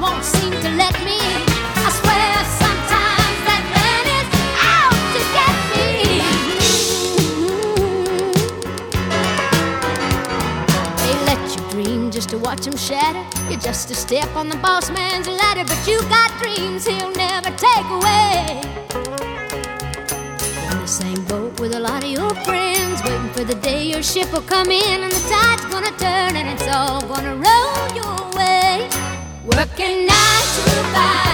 To let me. I swear sometimes that man is out to get me. They let you dream just to watch him shatter. You're just a step on the boss man's ladder, but you got dreams he'll never take away in the same boat with a lot of your friends, waiting for the day your ship will come in and the tide's gonna turn and it's all gonna roll your way. Working nine to five.